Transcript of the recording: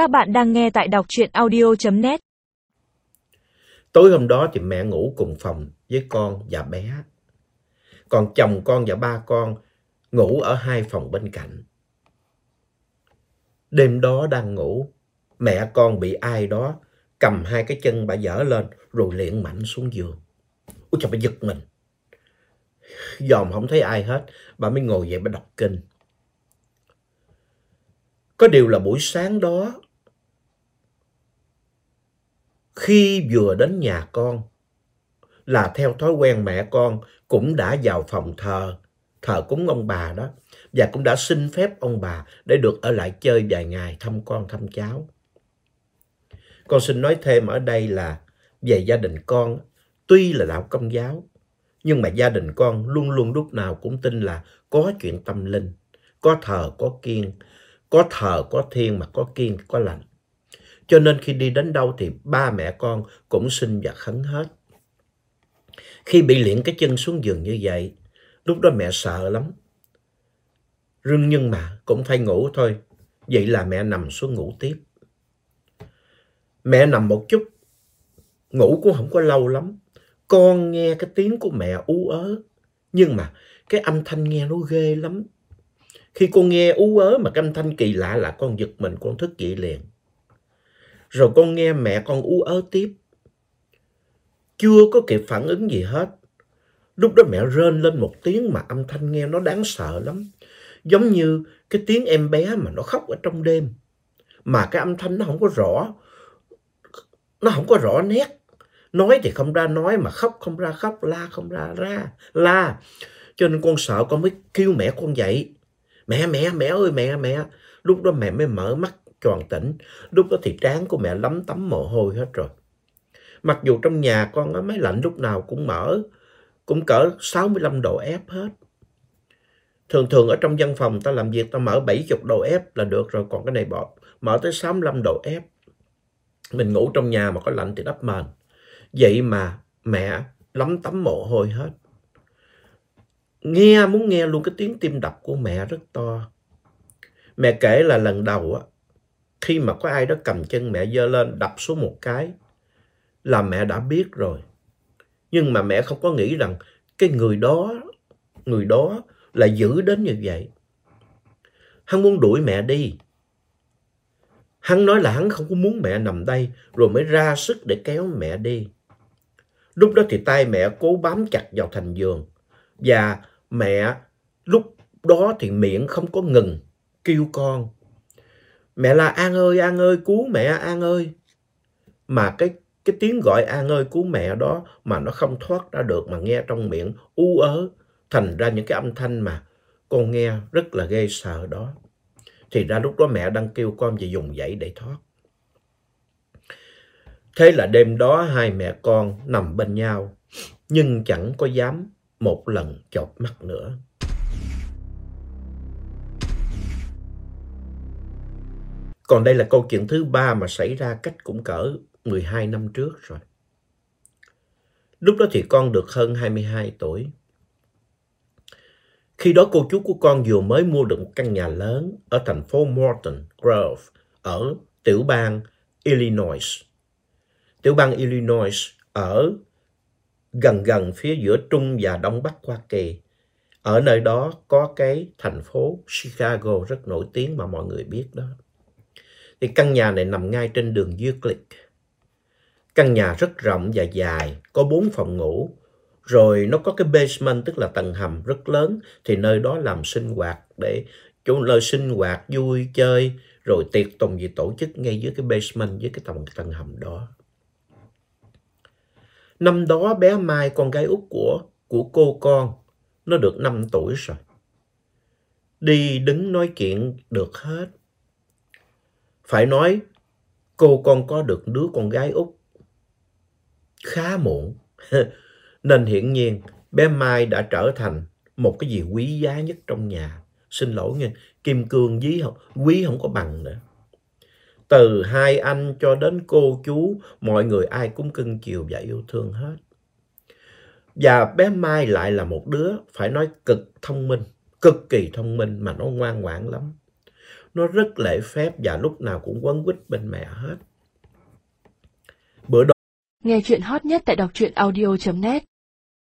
Các bạn đang nghe tại đọc truyện audio.net. Tối hôm đó thì mẹ ngủ cùng phòng với con và bé. Còn chồng con và ba con ngủ ở hai phòng bên cạnh. Đêm đó đang ngủ, mẹ con bị ai đó cầm hai cái chân bà dở lên rồi liện mạnh xuống giường. Ôi trời, bà giật mình. Dòm không thấy ai hết, bà mới ngồi dậy bà đọc kinh. Có điều là buổi sáng đó, khi vừa đến nhà con, là theo thói quen mẹ con cũng đã vào phòng thờ, thờ cúng ông bà đó, và cũng đã xin phép ông bà để được ở lại chơi vài ngày thăm con thăm cháu. Con xin nói thêm ở đây là về gia đình con, tuy là đạo công giáo, nhưng mà gia đình con luôn luôn lúc nào cũng tin là có chuyện tâm linh, có thờ có kiên, có thờ có thiên mà có kiên có lành. Cho nên khi đi đến đâu thì ba mẹ con cũng xin và khấn hết. Khi bị liễn cái chân xuống giường như vậy, lúc đó mẹ sợ lắm. Rưng nhưng mà cũng phải ngủ thôi. Vậy là mẹ nằm xuống ngủ tiếp. Mẹ nằm một chút, ngủ cũng không có lâu lắm. Con nghe cái tiếng của mẹ ú ớ. Nhưng mà cái âm thanh nghe nó ghê lắm. Khi con nghe ú ớ mà cái âm thanh kỳ lạ là con giật mình, con thức dậy liền. Rồi con nghe mẹ con ú ớ tiếp. Chưa có kịp phản ứng gì hết. Lúc đó mẹ rên lên một tiếng mà âm thanh nghe nó đáng sợ lắm. Giống như cái tiếng em bé mà nó khóc ở trong đêm. Mà cái âm thanh nó không có rõ. Nó không có rõ nét. Nói thì không ra nói mà khóc không ra khóc, la không ra ra, la. Cho nên con sợ con mới kêu mẹ con dậy. Mẹ, mẹ, mẹ ơi, mẹ, mẹ. Lúc đó mẹ mới mở mắt tròn tỉnh. Lúc đó thì trán của mẹ lấm tấm mồ hôi hết rồi. Mặc dù trong nhà con á, máy lạnh lúc nào cũng mở, cũng cỡ 65 độ ép hết. Thường thường ở trong văn phòng ta làm việc ta mở 70 độ ép là được rồi, còn cái này bỏ mở tới 65 độ ép, Mình ngủ trong nhà mà có lạnh thì đắp mền. Vậy mà mẹ lấm tấm mồ hôi hết. Nghe muốn nghe luôn cái tiếng tim đập của mẹ rất to. Mẹ kể là lần đầu á, khi mà có ai đó cầm chân mẹ dơ lên đập xuống một cái là mẹ đã biết rồi. Nhưng mà mẹ không có nghĩ rằng cái người đó, người đó là giữ đến như vậy. Hắn muốn đuổi mẹ đi. Hắn nói là hắn không có muốn mẹ nằm đây rồi mới ra sức để kéo mẹ đi. Lúc đó thì tay mẹ cố bám chặt vào thành giường và mẹ lúc đó thì miệng không có ngừng kêu con. Mẹ là An ơi, An ơi, cứu mẹ An ơi. Mà cái cái tiếng gọi An ơi cứu mẹ đó mà nó không thoát ra được mà nghe trong miệng u ớ thành ra những cái âm thanh mà con nghe rất là ghê sợ đó. Thì ra lúc đó mẹ đang kêu con về dùng dậy để thoát. Thế là đêm đó hai mẹ con nằm bên nhau nhưng chẳng có dám một lần chợp mắt nữa. Còn đây là câu chuyện thứ ba mà xảy ra cách cũng cỡ 12 năm trước rồi. Lúc đó thì con được hơn 22 tuổi. Khi đó cô chú của con vừa mới mua được một căn nhà lớn ở thành phố Morton Grove ở tiểu bang Illinois. Tiểu bang Illinois ở gần gần phía giữa Trung và Đông Bắc Hoa Kỳ. Ở nơi đó có cái thành phố Chicago rất nổi tiếng mà mọi người biết đó. Thì căn nhà này nằm ngay trên đường Euclid. Căn nhà rất rộng và dài, có bốn phòng ngủ. Rồi nó có cái basement tức là tầng hầm rất lớn thì nơi đó làm sinh hoạt để chỗ nơi sinh hoạt vui chơi rồi tiệc tùng gì tổ chức ngay dưới cái basement dưới cái tầng tầng hầm đó. Năm đó bé Mai con gái út của của cô con nó được 5 tuổi rồi. Đi đứng nói chuyện được hết. Phải nói cô con có được đứa con gái út khá muộn. Nên hiển nhiên bé Mai đã trở thành một cái gì quý giá nhất trong nhà. Xin lỗi nha, kim cương dí không, quý không có bằng nữa. Từ hai anh cho đến cô chú, mọi người ai cũng cưng chiều và yêu thương hết. Và bé Mai lại là một đứa phải nói cực thông minh, cực kỳ thông minh mà nó ngoan ngoãn lắm nó rất lễ phép và lúc nào cũng quấn quýt bên mẹ hết. Bữa đó Nghe chuyện hot nhất tại đọc truyện audio.net